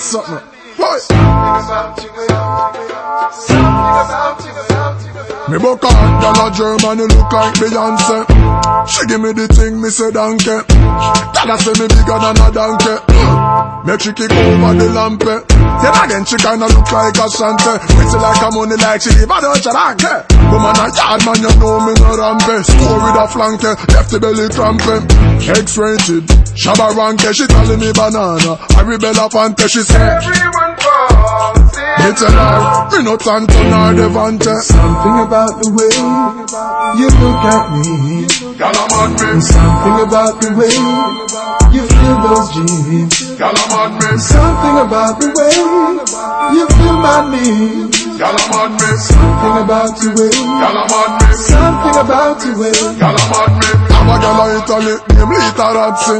Something. Something, something Me book on, y'all a German, you look like Beyonce. She give me the thing, me say donkey. Y'all a say me bigger than a donkey. Make she kick over the lamp. Eh? Then again, she kinda look like a Shante. Pretty like a money like she live a Dutch eh? donkey. Woman a yard man, you know me no rampe. Eh? Score with a flanke, left the belly cramping. X-rated, Shabba Ranke, she calling me banana. I rebel up Fante, she say. Everyone falls in Me tell her, me no tanto nor devante. Something about the way you look at me. Girl a mad me, Something about the way you feel those jeans. Girl a mad me, Something about the way you feel my needs. girl a mad me, Something about the way. girl a mad me. Something about the way. Gyal a mad me Have a gyal a Italy Name Lita Razzi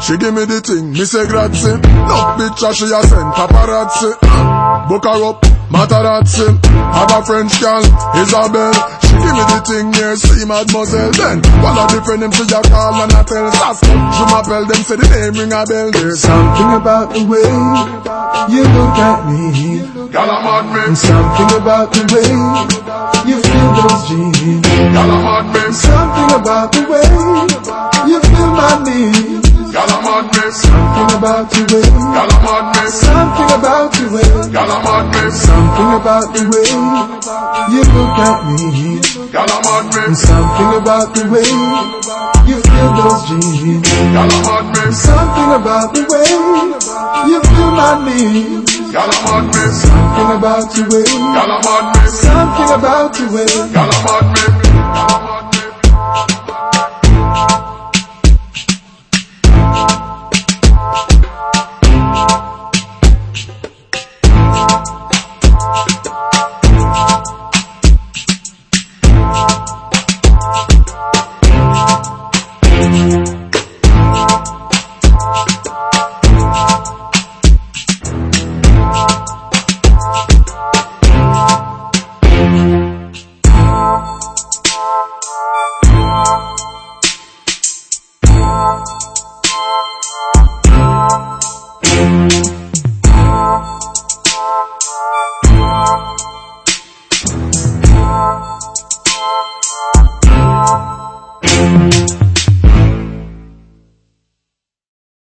She give me the thing Me say grazie Look picture she a send paparazzi Book her up Matarazzi Have a French girl Isabel give me the thing here See mademoiselle Then One of the friend them she a call and a tell Sass Je m'appelle them Say the name ring a bell There's Something about the way you look at me. Gyal a mad me Something about the way you feel those jeans. Gyal a mad me Something about the way you feel my needs. Gyal a mad me Something about the way. Gyal a mad me Something about the way. Gyal a mad me Something about the way you look at me. Gyal a mad me Something about the way you feel those jeans. Gyal a mad me Something about the way you feel my needs. Gyal a mad me Something about the way. Gyal a mad me Something about the way Gyal a mad me